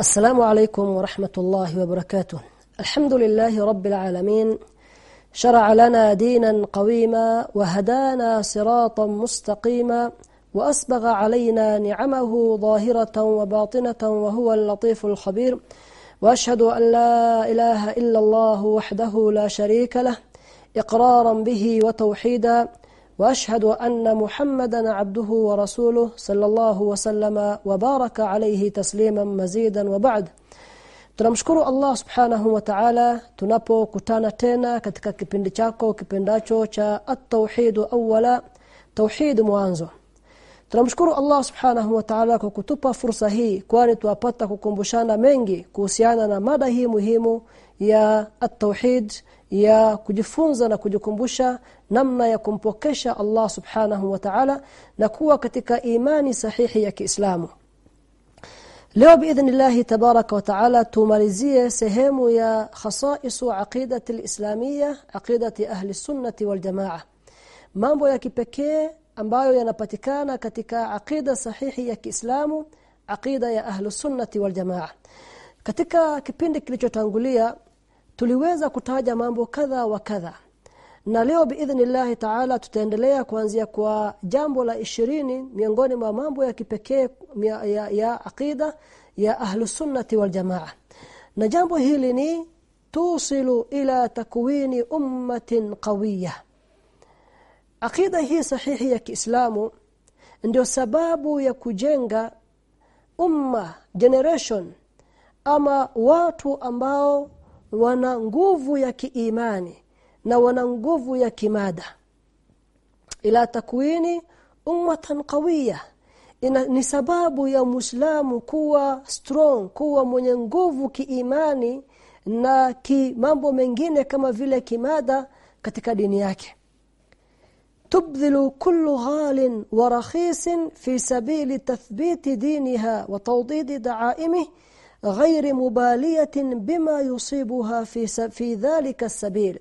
السلام عليكم ورحمة الله وبركاته. الحمد لله رب العالمين. شرع لنا دينا قويما وهدانا صراطا مستقيما وأسبغ علينا نعمه ظاهرة وباطنة وهو اللطيف الخبير. وأشهد أن لا إله إلا الله وحده لا شريك له. إقرارا به وتوحيدا. واشهد ان محمدا عبده ورسوله صلى الله وسلم وبارك عليه تسليما مزيدا وبعد tunamshukuru Allah subhanahu wa ta'ala tunapokutana tena katika kipindi chako kipendacho cha at-tauhid awwala tauhid mwanzo tunamshukuru Allah subhanahu wa ta'ala kwa kutupa fursa hii kwani tuwapata kukumbushana mengi kuhusiana na mada hii muhimu ya at-tauhid ya kujifunza na kujikumbusha namna ya kumpokesha Allah subhanahu wa ta'ala na kuwa katika imani sahihi ya Kiislamu. Leo biidhnillah tabaraka wa taala tumalizie sehemu ya khasaisu aqidati alislamia aqidati ahli sunnati wal jamaa. Mambo ya kipekee ambayo yanapatikana katika aqida sahihi ya Kiislamu aqida ya ahli sunnati wal jamaa. Katika kipindi kilichotangulia tuliweza kutaja mambo kadha wa kadha. Na leo biidhnillahi taala tutaendelea kuanzia kwa jambo la ishirini miongoni mwa mambo ya kipekee ya, ya, ya aqida ya ahlu waljamaa wal jamaa. Na jambo hili ni tusilu ila takwini ummatin qawiyah aqida hii sahihi ya Kiislamu ndio sababu ya kujenga umma generation ama watu ambao wana nguvu ya kiimani na wana nguvu ya kimada ila takwini ummatan qawiya ina ni sababu ya muislamu kuwa strong kuwa mwenye nguvu kiimani na ki mambo mengine kama vile kimada katika dini yake تبذل كل غال ورخيص في سبيل تثبيت دينها وتوضيد دعائمه غير مبالية بما يصيبها في في ذلك السبيل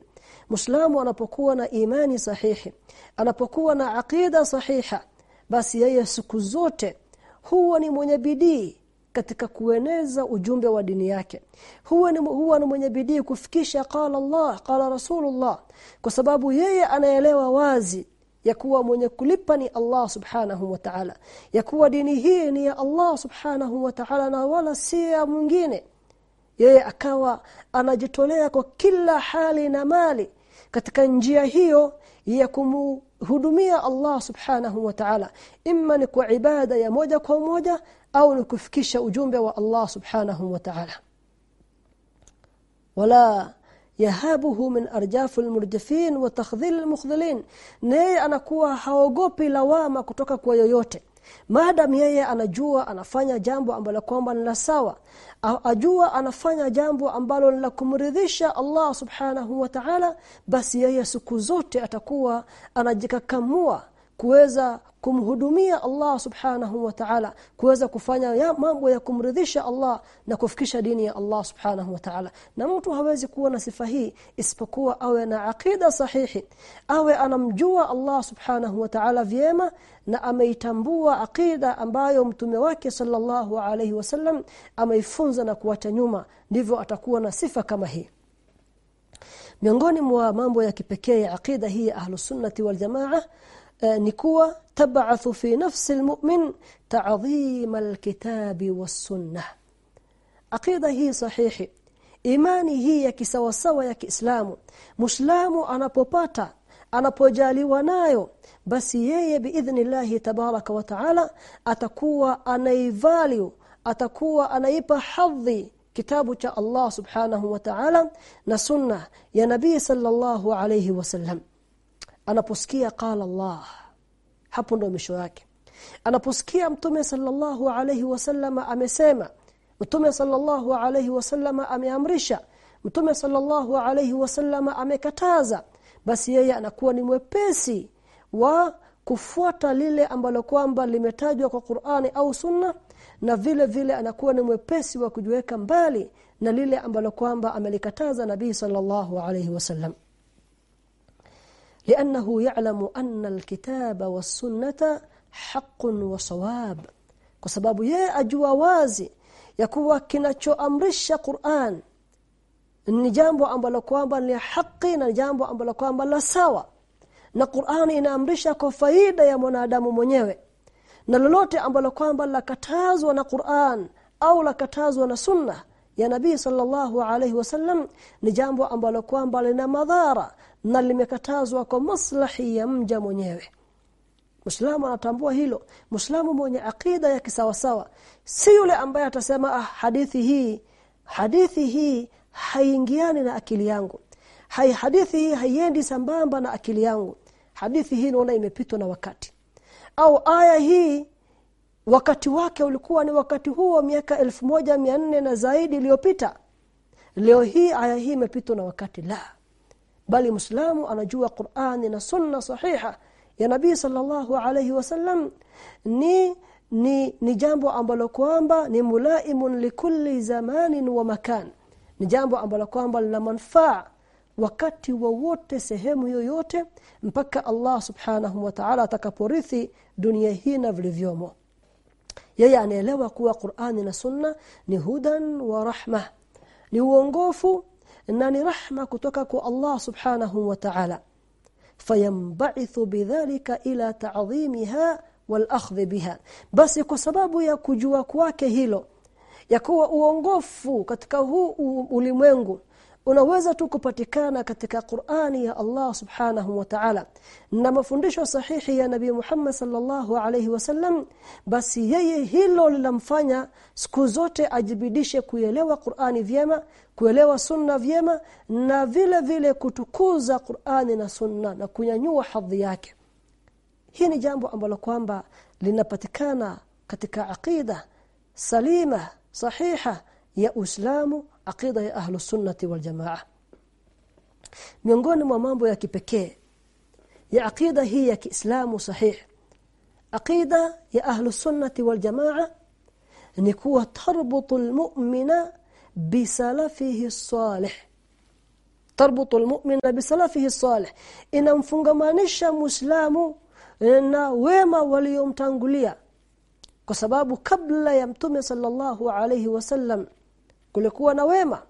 Muislamu anapokuwa na imani sahihi anapokuwa na akida sahiha basi yeye siku zote huwa ni mwenye bidii katika kueneza ujumbe wa dini yake huwa ni huwa ni mwenye bidii kufikisha qala Allah qala Rasulullah kwa sababu yeye anaelewa wazi ya kuwa mwenye kulipa ni Allah subhanahu wa ta'ala. Ya kuwa dini hii ni ya Allah subhanahu wa ta'ala na wala si ya mwingine. Yeye akawa anajitolea kwa kila hali na mali. Katika njia hiyo ya kumhudumia Allah subhanahu wa ta'ala. Imma ni kwa ibada ya moja kwa moja au ni kufikisha ujumbe wa Allah subhanahu wa ta'ala. Wala yahabuhu min arjafu almurjafin wa takhdhil almukhdhalin naye anakuwa haogopi lawama kutoka kwa yoyote. Maadam yeye anajua anafanya jambo ambalo kwamba ni sawa. Ajua anafanya jambo ambalo ni la kumridhisha Allah subhanahu wa ta'ala basi yeye siku zote atakuwa anajikakamua kuweza kumhudumia Allah subhanahu wa ta'ala kuweza kufanya ya mambo ya kumridhisha Allah na kufikisha dini ya Allah subhanahu wa ta'ala. Na mtu hawezi kuwa na sifa hii isipokuwa awe na akida sahihi awe anamjua Allah subhanahu wa ta'ala vyema na ameitambua akida ambayo mtume wake sallallahu alayhi wasallam ameifunza na kuacha nyuma ndivyo atakuwa na sifa kama hii. Miongoni mwa mambo ya kipekee ya akida hii ya ahlus sunnati wal jamaa kuwa tab'athu fi nafsi almu'min ta'dhim alkitabi was-sunnah aqida hii sahihi imani hii ya kisawasawa ya Kiislamu Muislamu anapopata anapojaliwa nayo basi yeye biidhnillahi tabaraka wa taala atakuwa anaivalue atakuwa anaipa hadhi kitabu cha Allah subhanahu wa ta'ala na sunna ya nabii sallallahu alayhi wasallam anaposikia qala Allah hapo ndo misho yake anaposikia mtume sallallahu alayhi wasallama amesema mtume sallallahu alayhi wasallama ameamrisha mtume sallallahu alayhi wasallama amekataza basi yeye anakuwa ni mwepesi wa kufuata lile ambalo kwamba limetajwa kwa Qur'ani au Sunna na vile vile anakuwa ni mwepesi wa kujiweka mbali na lile ambalo kwamba amelikataza Nabii sallallahu alayhi wasallam لانه يعلم أن الكتاب والسنه حق وصواب kwa sababu yeye ajua wazi ya kuwa kinachoamrisha Qur'an ni jambo ambalo kwamba ni haki na jambo ambalo kwamba la sawa na Qur'an inaamrisha kwa faida ya mwanadamu mwenyewe na lolote ambalo kwamba lakatazwa na Qur'an au lakatazwa na sunna ya Nabii sallallahu alaihi wasallam ni jambo ambalo kwamba lina madhara na limekatazwa kwa maslahi ya mja mwenyewe Muislamu anatambua hilo. Muislamu mwenye akida ya kisawasawa si yule ambaye atasema ah hadithi hii hadithi hii haingiani na akili yangu. Hai hadithi hii haiendi sambamba na akili yangu. Hadithi hii naona imepitwa na wakati. Au aya hii wakati wake ulikuwa ni wakati huo miaka elfu moja mia nne na zaidi iliyopita. Leo hii aya hii imepitwa na wakati la. Bali Muislamu anajua Qur'ani na Sunna sahiha ya Nabii sallallahu alayhi wasallam ni ni ni jambo ambalo kwamba ni mulaimun likulli zamanin wa makan. Ni jambo ambalo kwamba lina manufaa wakati wowote sehemu yoyote mpaka Allah subhanahu wa ta'ala atakaporithi dunia hii na vilivyomo. Yeye anaelewa kuwa Qur'ani na Sunna ni hudan wa rahma ni uongofu na ni rahma kutoka kwa Allah subhanahu wa ta'ala. Fayamba'ithu bidhalika ila ta'dhimiha wal biha. Basi kwa sababu ya kujua kwake hilo ya kuwa uongofu katika huu ulimwengu unaweza tu kupatikana katika Qur'ani ya Allah Subhanahu wa Ta'ala. Na mafundisho sahihi ya Nabii Muhammad sallallahu alayhi wasallam basi yeye hilo lilamfanya siku zote ajibidishe kuelewa Qur'ani vyema kuelewa sunna vyema na vile vile kutukuza Qur'ani na sunna na kunyanyua hadhi yake. Hii ni jambo ambalo kwamba linapatikana katika aqida salima sahiha ya Uislamu aqida ya ahlu sunnati wal jamaa. Miongoni mwa mambo ya kipekee ya aqida hii ya Kiislamu sahih aqida ya ahlu sunnati wal jamaa ni kuwa tarbutu almu'mina bisalafihi salih. Tarbutu almu'mina bisalafihi salih. Inamfungamanisha muislamu na wema waliomtangulia. Kwa sababu kabla ya mtume sallallahu alayhi wasallam kulikuwa na wema.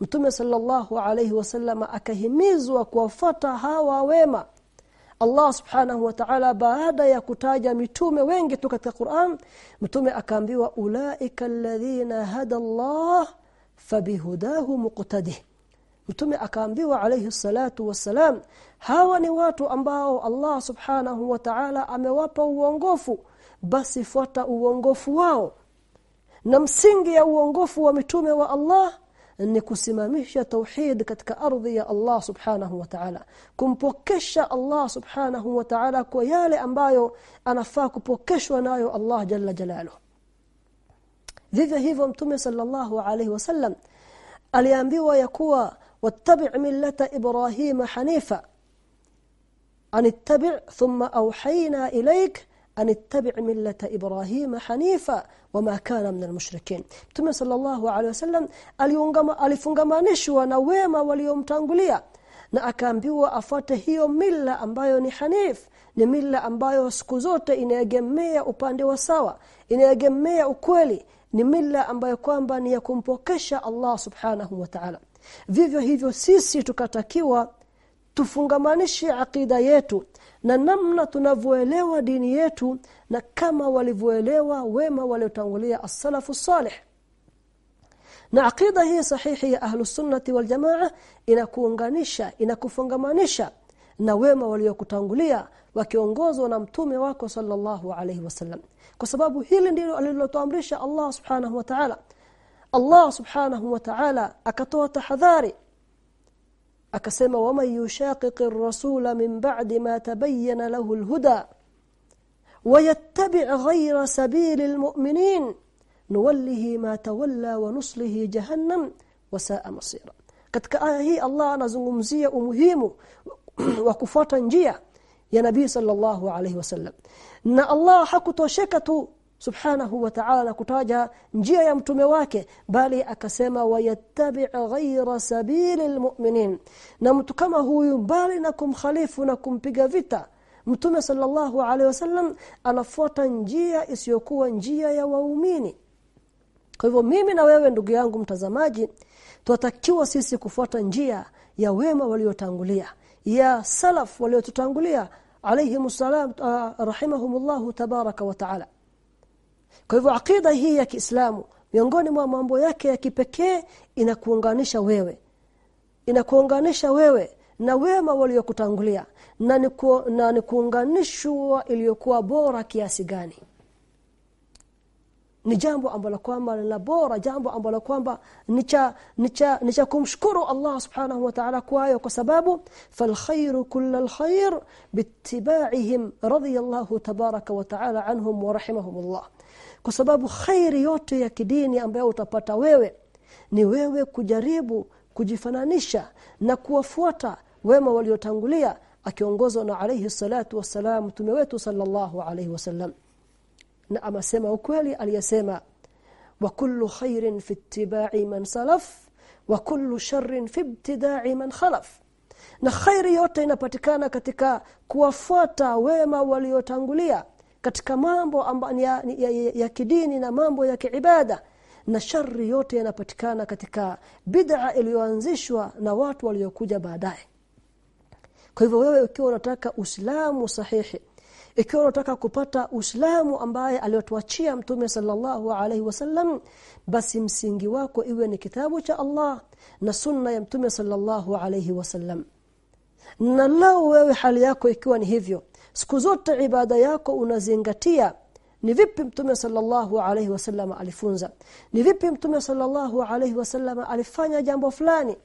Mtume sallallahu alayhi wasallam akahimizwa kuwafuata hawa wema. Allah subhanahu wa ta'ala baada ya kutaja mitume wengi tu katika Qur'an mtume akaambiwa ulaika alladhina hada Allah fabihudahu muqtadih. Mtume akaambiwa alayhi salatu wassalam hawa ni watu ambao Allah subhanahu wa ta'ala amewapa uongofu basi fuata uongofu wao. Na msingi ya uongofu wa mitume wa Allah ni kusimamisha tauhid katika ardhi ya Allah subhanahu wa ta'ala. Kumpokesha Allah subhanahu wa ta'ala kwa yale ambayo anafaa kupokeshwa nayo Allah jalla jalaluhu vivyo hivyo mtume sallallahu alaihi wasallam aliambiwa ya kuwa wattabi' millata ibrahima hanifa. Anittabi' thumma awhayna ilayk. An ittabi' millata ibrahima hanifa. Wama kana min almushrikin Mtume sallallahu alaihi wasallam aliungama alifungamanishwa na wema waliomtangulia na akaambiwa afuate hiyo mila ambayo ni hanif ni mila ambayo siku zote inaegemea upande wa sawa inaegemea ukweli ni mila ambayo kwamba ni ya kumpokesha Allah subhanahu wa ta'ala. Vivyo hivyo sisi tukatakiwa tufungamanishe akida yetu na namna tunavyoelewa dini yetu na kama walivyoelewa wema waliotangulia as-salafu salih. Na akida hii sahihi ya ahlus sunnati wal jamaa inakuunganisha inakufungamanisha na wema waliokutangulia wakiongozwa na mtume wako sallallahu alayhi wasallam kwa sababu hili ndilo alilotuamrisha Allah subhanahu wa ta'ala Allah subhanahu wa ta'ala akatoa tahadhari akasema wama yushaqiqir rasula min ba'di ma tabayyana lahu alhuda ويتبع غير سبيل المؤمنين نوله ما تولى ونصله جهنم وساء مصيرا katika aya hii Allah anazungumzia umuhimu wa kufuata njia ya Nabii sallallahu alayhi wasallam. Na Allah hakutosheka tu subhanahu wa ta'ala kutaja njia ya mtume wake bali akasema wayattabi' ghayra sabilil mu'minin. Na mtu kama huyu bali na kumkhalifu na kumpiga vita mtume sallallahu alaihi wasallam anafuata njia isiyokuwa njia ya waumini. Kwa hivyo mimi na wewe ndugu yangu mtazamaji tunatakiwa sisi kufuata njia ya wema waliotangulia ya salaf waliotutangulia alayhi salam uh, rahimahumullah tabaraka wa taala. Kwa hivyo aqida hii ya Kiislamu miongoni mwa mambo yake ya kipekee inakuunganisha wewe. Inakuunganisha wewe na wema waliokutangulia na ni na ni kuunganishwa iliyokuwa bora kiasi gani ni jambo ambalo kwamba la bora jambo ambalo kwamba ni cha kumshukuru Allah subhanahu wa ta'ala kwayo kwa sababu fal khairu kullal khair bittiba'ihim radiyallahu tabaraka wa ta'ala anhum wa rahimahumullah. Kwa sababu khairi yote ya kidini ambayo utapata wewe ni wewe kujaribu kujifananisha na kuwafuata wema waliotangulia akiongozwa na alayhi salatu wassalam mtume wetu sallallahu alayhi wasallam na amasema ukweli aliyesema wa kullu khairin fi ittiba'i man salaf wa kullu sharrin fi ibtida'i man khalaf. Na khairi yote inapatikana katika kuwafuata wema waliotangulia katika mambo ambayo ya, ya, ya, ya kidini na mambo ya kiibada. Na shari yote yanapatikana katika bid'a iliyoanzishwa na watu waliokuja baadaye. Kwa hivyo wewe ukiwa unataka Uislamu sahihi ikiwa unataka kupata Uislamu ambaye aliyotuachia Mtume sallallahu alaihi wasallam basi msingi wako iwe ni kitabu cha Allah na sunna ya Mtume sallallahu alaihi wasallam na lao wewe hali yako ikiwa ni hivyo siku zote ibada yako unazingatia ni vipi mtume sallallahu alaihi wasallam alifunza ni vipi mtume sallallahu alaihi wasallam alifanya jambo fulani.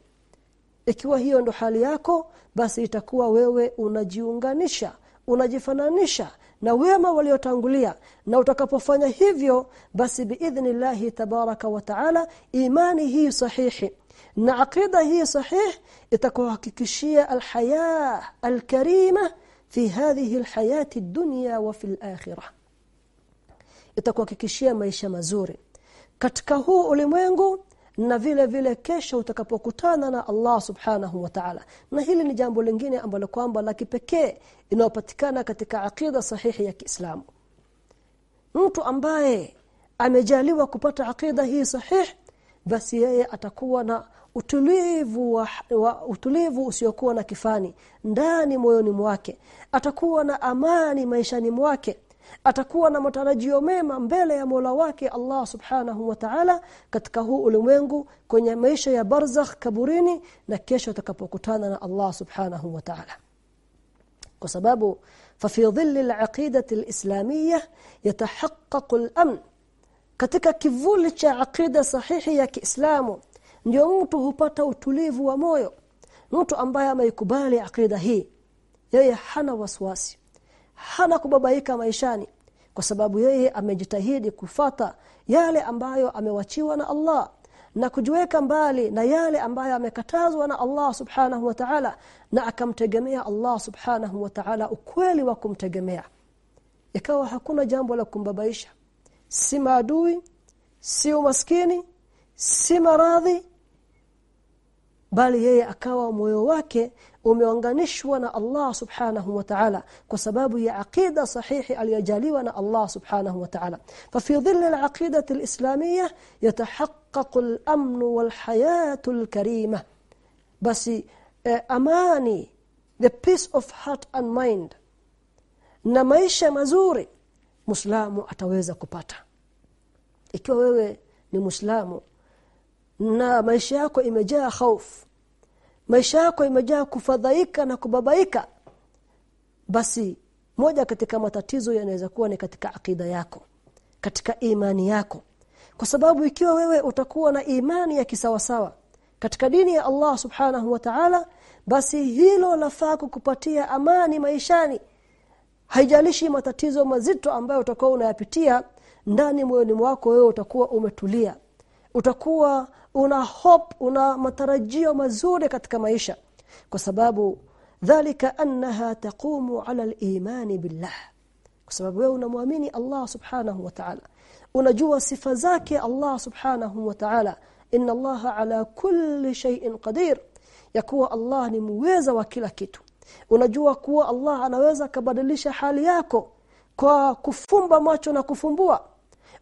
Ikiwa hiyo ndo hali yako basi itakuwa wewe unajiunganisha unajifananisha na wema waliotangulia na utakapofanya hivyo basi biidhnillahi tabaraka wa taala imani hii sahihi na aqida hii sahih itakuhakikishia alhaya alkarima fi hadhihi alhayati ad-dunya wa fi al-akhirah itakuhakikishia maisha mazuri. Katika huu ulimwengu na vile vile kesho utakapokutana na Allah subhanahu wa ta'ala. Na hili ni jambo lingine ambalo kwamba la kipekee inayopatikana katika akida sahihi ya Kiislamu. Mtu ambaye amejaliwa kupata akida hii sahihi basi yeye atakuwa na utulivu wa, wa utulivu usiokuwa na kifani ndani moyoni mwake. Atakuwa na amani maishani mwake atakuwa na matarajio mema mbele ya Mola wake Allah Subhanahu wa Ta'ala katika huu ulimwengu kwenye maisha ya barzakh kaburini na kesho atakapokutana na Allah Subhanahu wa Ta'ala kwa sababu ففي ظل العقيدة الإسلامية يتحقق الأمن katika kivuli cha aqida sahihi ya Kiislamu ndio mtu hupata utulivu wa moyo mtu ambaye ameikubali aqida hii yeye hana wasiwasi hana kubabaika maishani kwa sababu yeye amejitahidi kufata yale ambayo amewachiwa na Allah na kujiweka mbali na yale ambayo amekatazwa na Allah subhanahu wa ta'ala na akamtegemea Allah subhanahu wa ta'ala ukweli wa kumtegemea. Ikawa hakuna jambo la kumbabaisha. Si maadui si umaskini si maradhi bali yeye akawa moyo wake umeunganishwa na Allah subhanahu wa ta'ala kwa sababu ya aqida sahihi aliyojaliwa na Allah subhanahu wa ta'ala ففي ظل العقيدة الإسلامية يتحقق الأمن والحياة الكريمة بس amani the peace of heart and mind na maisha mazuri muislamu ataweza kupata ikiwa wewe ni muislamu na maisha yako imejaa hofu maisha yako imejaa kufadhaika na kubabaika basi moja katika matatizo yanaweza kuwa ni katika akida yako katika imani yako. Kwa sababu ikiwa wewe utakuwa na imani ya kisawasawa katika dini ya Allah subhanahu wa ta'ala basi hilo lafaa kukupatia amani maishani. Haijalishi matatizo mazito ambayo utakuwa unayapitia ndani moyoni mwako wewe utakuwa umetulia. Utakuwa una hope una matarajio mazuri katika maisha. Kwa sababu dhalika annaha taqumu ala al-iman billah. Kwa sababu wewe unamwamini Allah subhanahu wa ta'ala. Unajua sifa zake Allah subhanahu wa ta'ala. Inna Allah ala kulli shay'in qadir. Ya kuwa Allah ni muweza wa kila kitu. Unajua kuwa Allah anaweza kabadilisha hali yako kwa kufumba macho na kufumbua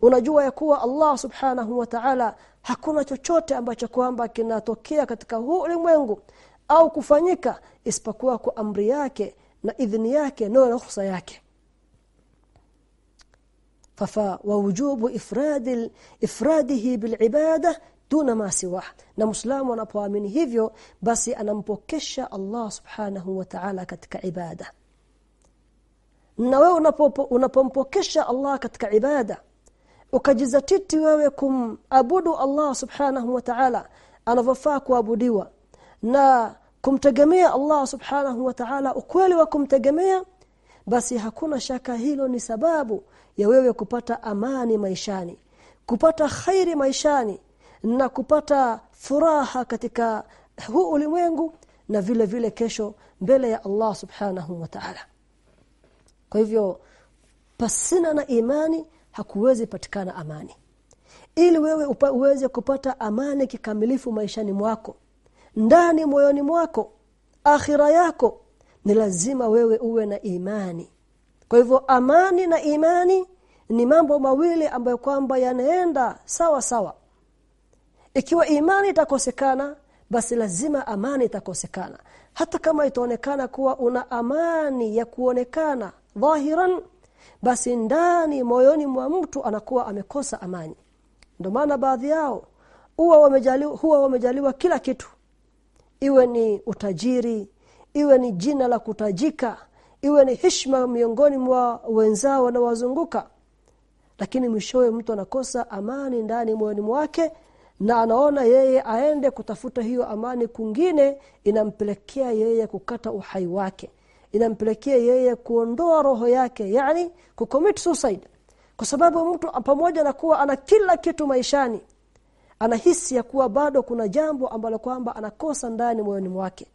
unajua ya kuwa Allah subhanahu wa ta'ala hakuna chochote ambacho kwamba kinatokea katika huu ulimwengu au kufanyika isipokuwa kwa amri yake na idhini yake na ruhusa yake. Fafa wa wujubu ifradil ifradihi bilibada duna ma siwa. Na muislamu anapoamini hivyo basi anampokesha Allah subhanahu wa ta'ala katika ibada. Na wewe unapompokesha Allah katika ibada ukajizatiti wewe kumabudu Allah subhanahu wa ta'ala anavyofaa kuabudiwa. Na kumtegemea Allah subhanahu wa ta'ala ukweli wa kumtegemea basi hakuna shaka hilo ni sababu ya wewe kupata amani maishani kupata khairi maishani na kupata furaha katika huu ulimwengu na vile vile kesho mbele ya Allah subhanahu wa ta'ala. Kwa hivyo pasina na imani hakuwezi patikana amani. Ili wewe uweze kupata amani kikamilifu maishani mwako ndani moyoni mwako akhira yako ni lazima wewe uwe na imani. Kwa hivyo amani na imani ni mambo mawili ambayo kwamba yanaenda sawa sawa. Ikiwa imani itakosekana basi lazima amani itakosekana. Hata kama itaonekana kuwa una amani ya kuonekana dhahiran basi ndani moyoni mwa mtu anakuwa amekosa amani. Ndio maana baadhi yao huwa wamejaliwa huwa wamejaliwa kila kitu. Iwe ni utajiri iwe ni jina la kutajika iwe ni heshima miongoni mwa wenzao wanawazunguka lakini mwishowe mtu anakosa amani ndani moyoni mwake na anaona yeye aende kutafuta hiyo amani kungine inampelekea yeye kukata uhai wake inampelekea yeye kuondoa roho yake yani kucommit suicide. Kwa sababu mtu pamoja na kuwa ana kila kitu maishani anahisi ya kuwa bado kuna jambo ambalo kwamba anakosa ndani moyoni mwake.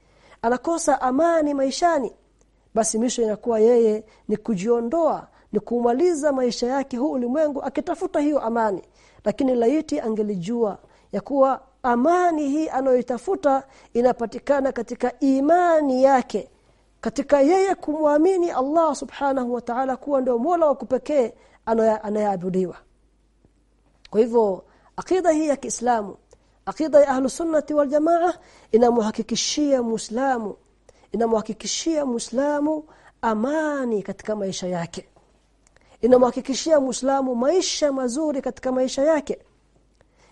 Anakosa amani maishani. Basi misho inakuwa yeye ni kujiondoa ni kumaliza maisha yake huu ulimwengu akitafuta hiyo amani. Lakini laiti angelijua ya kuwa amani hii anayoitafuta inapatikana katika imani yake katika yeye kumwamini Allah subhanahu wa ta'ala kuwa ndio Mola wa kupekee anayeabudiwa. Kwa hivyo akida hii ya Kiislamu akida ya ahlu sunnati wal jamaa inamhakikishia muislamu inamhakikishia muislamu amani katika maisha yake. Inamhakikishia muislamu maisha mazuri katika maisha yake.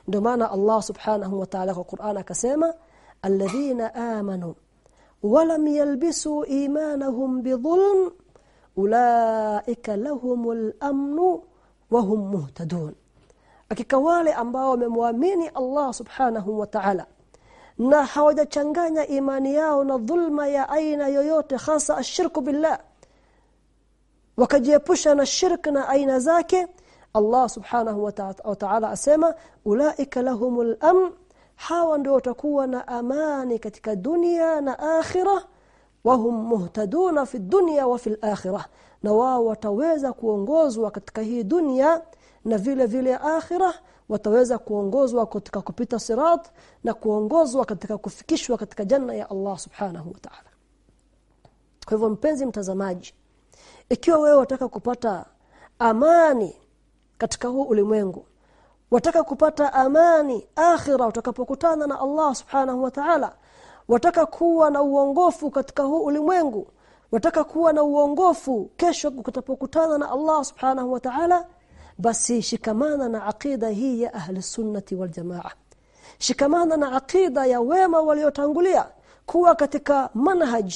Ndio maana Allah subhanahu wa ta'ala kwa Qur'an akasema alladhina amanu ولم يلبسوا ايمانهم بظلم اولئك لهم الامن وهم مهتدون hakika wale ambao wamemwamini Allah subhanahu wa ta'ala na hawajachanganya imani yao na dhulma ya aina yoyote hasa ashirku billah wakajiepusha na shirk na aina zake Allah subhanahu wa ta'ala asema ulaika lahumul amn hawa ndio watakuwa na amani katika dunia na akhira wahum muhtaduna fi dunya wa fil akhirah. Na wao wataweza kuongozwa katika hii dunia na vile vile akhira wataweza kuongozwa katika kupita sirat na kuongozwa katika kufikishwa katika janna ya Allah subhanahu wa ta'ala. Kwa hivyo mpenzi mtazamaji ikiwa wewe wataka kupata amani katika huu ulimwengu wataka kupata amani akhira utakapokutana na Allah subhanahu wa ta'ala. Wataka kuwa na uongofu katika huu ulimwengu. Wataka kuwa na uongofu kesho utakapokutana na Allah subhanahu wa ta'ala basi shikamana na aqida hii ya ahli sunnati wal jamaa. Shikamana na aqida ya wema waliotangulia kuwa katika manhaj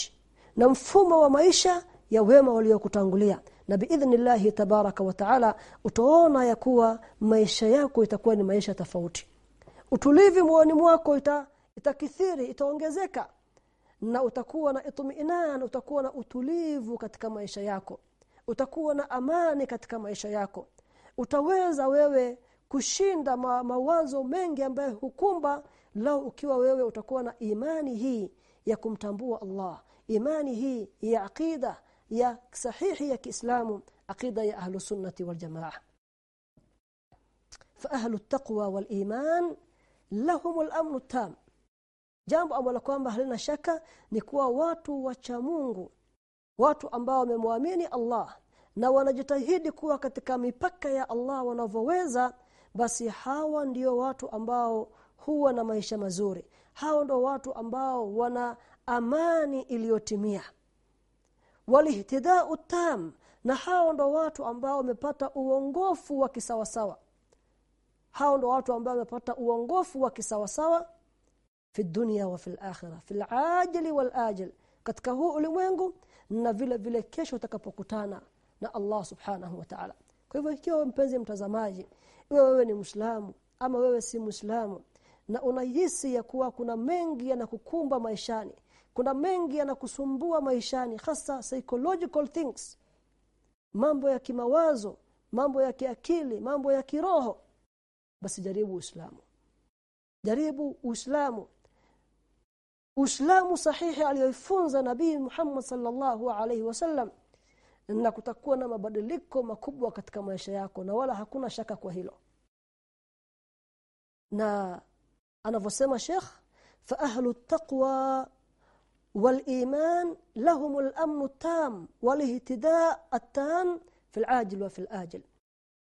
na mfumo wa maisha ya wema waliokutangulia na biidhnillahi tabaraka wa taala utaona ya kuwa maisha yako itakuwa ni maisha tofauti. Utulivu moyoni mwako ita, itakithiri itaongezeka. Na utakuwa na itmiinan utakuwa na utulivu katika maisha yako. Utakuwa na amani katika maisha yako. Utaweza wewe kushinda ma, mawazo mengi ambayo hukumba lau ukiwa wewe utakuwa na imani hii ya kumtambua Allah. Imani hii ya aqida ya sahihi ya Kiislamu aqida ya ahlu sunnati wal jamaa. Fa ahlu taqwa wal iman lahum al amn tam. Jambo ambalo kwamba halina shaka ni kuwa watu wacha Mungu watu ambao wamemwamini Allah na wanajitahidi kuwa katika mipaka ya Allah wanavyoweza basi hawa ndio watu ambao huwa na maisha mazuri. Hao ndio watu ambao wana amani iliyotimia walihtidau tam na hao ndo watu ambao wamepata uongofu wa kisawasawa. Hao ndo watu ambao wamepata uongofu wa kisawasawa fi dunya wa fil akhirah fil ajali wal ajil katika huu ulimwengu na vile vile kesho utakapokutana na Allah subhanahu wa ta'ala. Kwa hivyo ikiwa mpenzi mtazamaji iwe wewe ni Muislamu ama wewe si Muislamu na unahisi ya kuwa kuna mengi yanakukumba maishani kuna mengi yanakusumbua maishani hasa psychological things. Mambo ya kimawazo mambo ya kiakili mambo ya kiroho. Basi jaribu Uislamu. Jaribu Uislamu. Uislamu sahihi aliyoifunza Nabii Muhammad sallallahu alaihi wasallam na kutakuwa na mabadiliko makubwa katika maisha yako na wala hakuna shaka kwa hilo. Na anavyosema Sheikh fa ahlu taqwa والإيمان لهم الأمن التام والاهتداء التام في العاجل وفي الآجل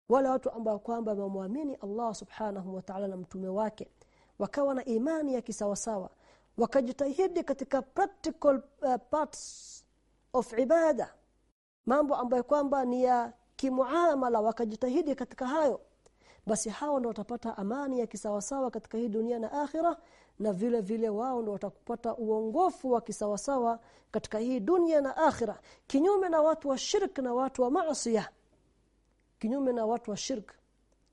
wale watu ambao kwamba wamemwamini Allah subhanahu wa ta'ala na mtume wake wakawa na imani ya kisawasawa wakajitahidi katika practical uh, parts of ibada mambo ambayo kwamba ni ya kimuamala wakajitahidi katika hayo basi hao ndio watapata amani ya kisawasawa katika hii dunia na akhira na vile vile wao ndio watakupata uongofu wa kisawasawa katika hii dunia na akhira. Kinyume na watu wa shirk na watu wa maasiya. Kinyume na watu wa shirk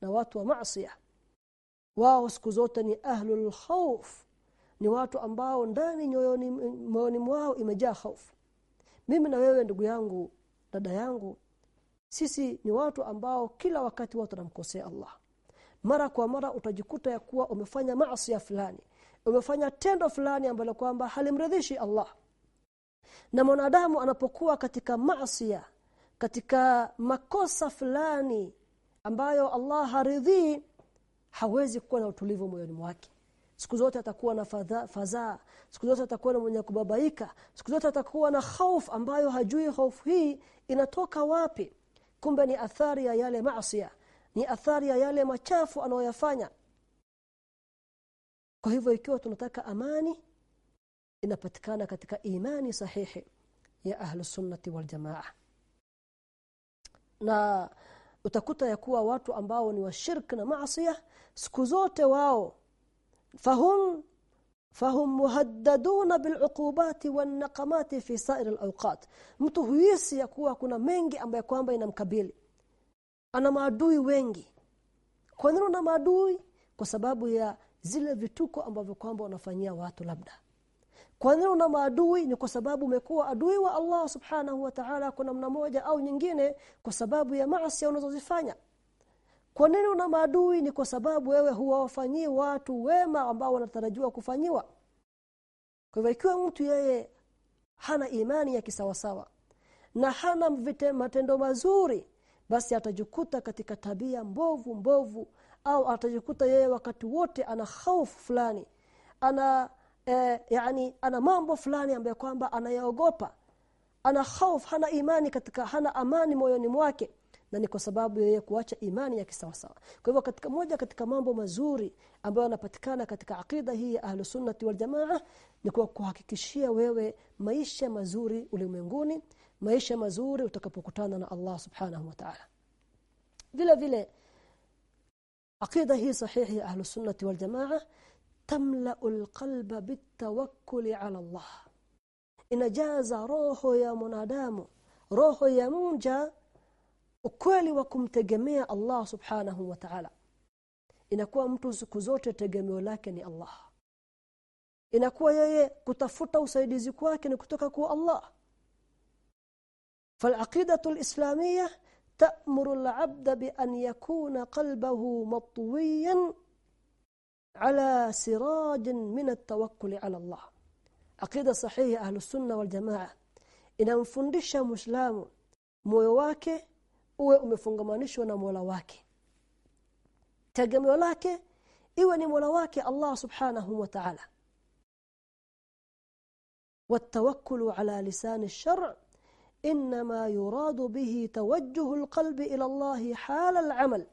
na watu wa maasiya. Wao siku zote ni ahlul khawf. Ni watu ambao ndani nyoyoni moyoni mwao imejaa hofu mimi na wewe ndugu yangu dada yangu sisi ni watu ambao kila wakati watu tunamkosea Allah. Mara kwa mara utajikuta ya kuwa umefanya maasi fulani umefanya tendo fulani ambalo kwamba halimridhishi Allah. Na mwanadamu anapokuwa katika maasi katika makosa fulani ambayo Allah haridhi hawezi kuwa na utulivu moyoni mwake. Siku zote atakuwa na fadhaa siku zote atakuwa na mwenye kubabaika. Siku zote atakuwa na hofu ambayo hajui hofu hii inatoka wapi. Kumbe ni athari ya yale maasi ni athari ya yale machafu anayoyafanya kwa hivyo ikiwa tunataka amani inapatikana katika imani sahihi ya ahlus sunnati wal jamaa. Na utakuta ya kuwa watu ambao ni washirk na maasi siku zote wao fahum fahum muhaddaduna bil'uqubati wan-naqamati fi sa'ir al-awqat mtu huisi ya kuwa kuna mengi ambayo kwamba inamkabili. Ana maadui wengi. Kwa nini una maadui? Kwa sababu ya zile vituko ambavyo kwamba wanafanyia watu labda. Kwa nini una maadui? Ni kwa sababu umekuwa adui wa Allah subhanahu wa ta'ala kwa namna moja au nyingine kwa sababu ya maasi unazozifanya. Kwa nini una maadui? Ni kwa sababu wewe huwafanyii watu wema ambao wanatarajiwa kufanyiwa. Kwa hivyo ikiwa mtu yeye hana imani ya kisawasawa na hana matendo mazuri basi atajikuta katika tabia mbovu mbovu au atajikuta yeye wakati wote ana hofu fulani ana eh, yani ana mambo fulani ambayo kwamba anayaogopa. Ana hofu hana imani katika hana amani moyoni mwake na ni kwa sababu yeye kuacha imani ya kisawasawa kwa hivyo katika moja katika mambo mazuri ambayo yanapatikana katika akida hii ya ahlus waljamaa wal jamaa ni kwa kuhakikishia wewe maisha mazuri ulimwenguni maisha mazuri utakapokutana na Allah subhanahu wa ta'ala. Vile vile aqida hii sahihi ahlus sunnati wal jamaa tamla'u alqalba bitawakkuli ala Allah. Inajaza roho ya mwanadamu roho ya munja ukweli wa kumtegemea Allah subhanahu wa ta'ala. Inakuwa mtu siku zote tegemeo lake ni Allah. Inakuwa yeye kutafuta usaidizi kwake ni kutoka kwa Allah فالعقيدة الإسلامية تأمر العبد بأن يكون قلبه مطويا على سراج من التوكل على الله. moyo wake uwe umefungamanishwa na Mola wake tegemeo lake iwe ni Mola wake Allah subhanahu wa ta'ala والتوكل على لسان الشرع inma يراد bihi توجه القلب ila الله hala العمل.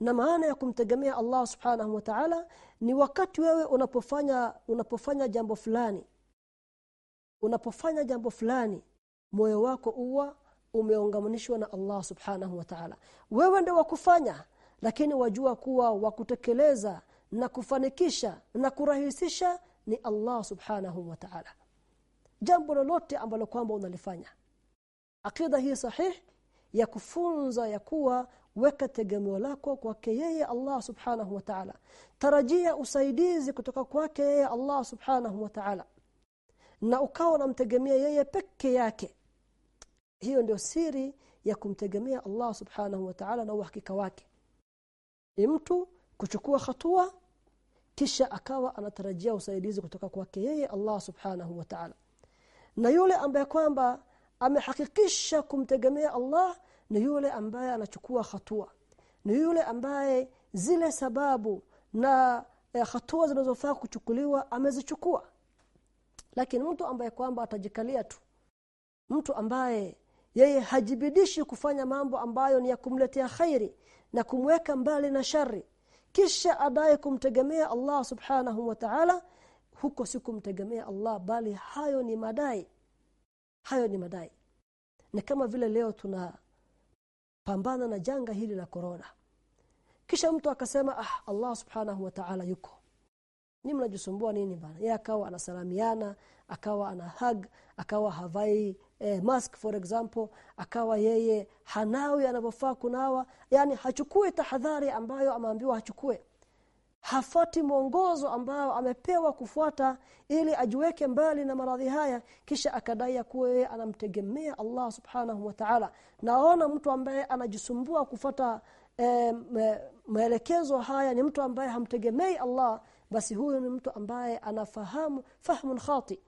na maana ya kumtegemea Allah subhanahu wa ta'ala ni wakati wewe unapofanya unapofanya jambo fulani. Unapofanya jambo fulani moyo wako uwa umeungamanishwa na Allah subhanahu wa ta'ala. Wewe ndio wakufanya lakini wajua kuwa wakutekeleza na kufanikisha na kurahisisha ni Allah subhanahu wa ta'ala jambo lolote ambalo kwamba unalifanya. Akida hii sahihi ya kufunza ya kuwa weka tegemeo lako kwake yeye Allah subhanahu wa ta'ala. Tarajia usaidizi kutoka kwake yeye Allah subhanahu wa ta'ala. Na ukawa unamtegemea yeye peke yake. Hiyo ndio siri ya kumtegemea Allah subhanahu wa ta'ala na uhakika wake. Ni mtu kuchukua hatua kisha akawa anatarajia usaidizi kutoka kwake yeye Allah subhanahu wa ta'ala na yule ambaye kwamba amehakikisha kumtegemea Allah ni yule ambaye anachukua hatua. Ni yule ambaye zile sababu na eh, hatua zinazofaa kuchukuliwa amezichukua. Lakini mtu ambaye kwamba atajikalia tu. Mtu ambaye yeye hajibidishi kufanya mambo ambayo ni ya kumletea khairi na kumweka mbali na shari kisha adaye kumtegemea Allah subhanahu wa ta'ala huko si kumtegemea Allah bali hayo ni madai. Hayo ni madai. Na kama vile leo tuna pambana na janga hili la corona. Kisha mtu akasema ah Allah subhanahu wa ta'ala yuko. Ni mnajisumbua nini bana? Yeye akawa anasalamiana akawa ana hug akawa havai eh, mask for example akawa yeye hanawi anavyofaa kunawa. Yani hachukue tahadhari ambayo ameambiwa achukue hafati mwongozo ambao amepewa kufuata ili ajiweke mbali na maradhi haya kisha akadai kuwa yeye anamtegemea Allah subhanahu wa ta'ala. Naona mtu ambaye anajisumbua kufuata e, maelekezo haya ni mtu ambaye hamtegemei Allah basi huyu ni mtu ambaye anafahamu fahmun khati.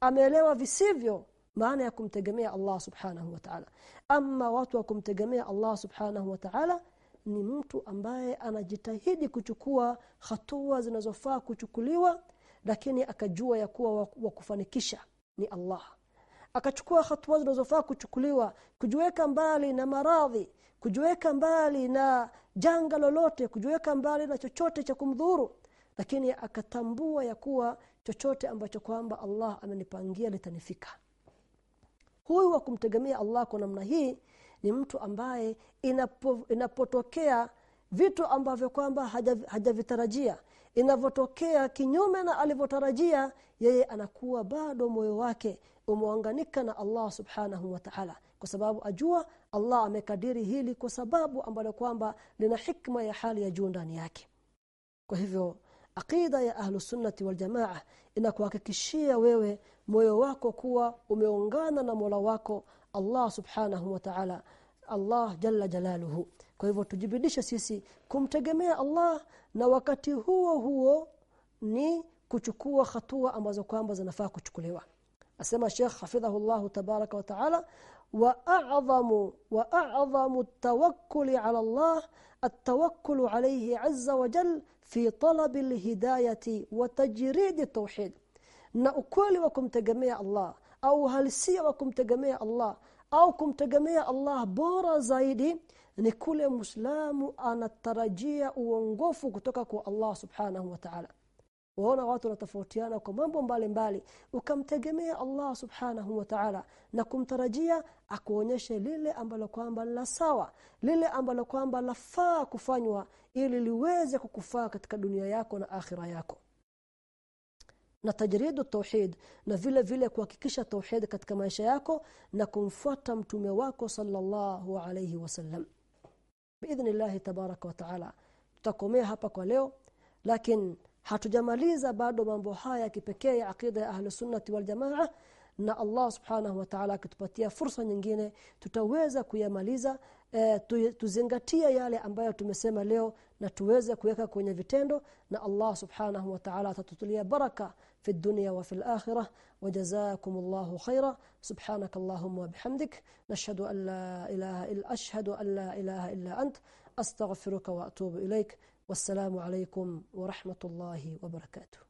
Ameelewa visivyo maana ya kumtegemea Allah subhanahu wa ta'ala. Ama watu wa kumtegemea Allah subhanahu wa ta'ala ni mtu ambaye anajitahidi kuchukua hatua zinazofaa kuchukuliwa lakini akajua ya kuwa wa kufanikisha ni Allah. Akachukua hatua zinazofaa kuchukuliwa kujiweka mbali na maradhi kujiweka mbali na janga lolote kujiweka mbali na chochote cha kumdhuru lakini akatambua ya kuwa chochote ambacho kwamba Allah amenipangia litanifika. Huyu wa kumtegemea Allah kwa namna hii ni mtu ambaye inapo, inapotokea vitu ambavyo kwamba hajavitarajia. Haja inavyotokea kinyume na alivyotarajia yeye anakuwa bado moyo wake umeanganika na Allah subhanahu wa ta'ala. Kwa sababu ajua Allah amekadiri hili kwa sababu ambalo kwamba lina hikma ya hali ya juu ndani yake. Kwa hivyo aqida ya ahlu sunnati wal jamaa inakuhakikishia wewe moyo wako kuwa umeungana na Mola wako Allah subhanahu wa ta'ala Allah jalla jalaluhu kwa hivyo tujibidishe sisi kumtegemea Allah na wakati huo huo ni kuchukua hatua ambazo kwamba zinafaa kuchukuliwa asema Sheikh hafidhahullah tabaraka wa taala wa a'zamu wa a'zamu at-tawakkul 'ala Allah at-tawakkul 'alayhi 'azza wa jal fi talab al-hidayati wa tajrid at-tauhid na ukweli wa kumtegemea Allah au halisia wa kumtegemea Allah. Au kumtegemea Allah bora zaidi ni kule muislamu anatarajia uongofu kutoka kwa Allah subhanahu wa ta'ala. Waona watu wanatofautiana kwa mambo mbalimbali. Ukamtegemea Allah subhanahu wa ta'ala na kumtarajia akuonyeshe lile ambalo kwamba la sawa lile ambalo kwamba lafaa kufanywa ili liweze kukufaa katika dunia yako na akhira yako na tajridu tauhid na vile vile kuhakikisha tauhid katika maisha yako na kumfuata mtume wako sallallahu alayhi wasallam. Biidhnillah tabaraka wa taala tutakomea hapa kwa leo lakini hatujamaliza bado mambo haya kipekee ya akida ya ahli sunnati wal jamaa na Allah subhanahu wa ta'ala akitupatia fursa nyingine tutaweza kuyamaliza e, tu, tuzingatie yale ambayo tumesema leo na tuweze kuweka kwenye vitendo na Allah subhanahu wa ta'ala atatutulia baraka fi dunya wa fil akhirah wajazakumullahu khaira subhanakallahumma wa bihamdik nashhadu an la ilaha illa ashhadu an la ilaha illa ant astaghfiruka wa atubu ilaik wassalamu alaykum wa rahmatullahi wa barakatuh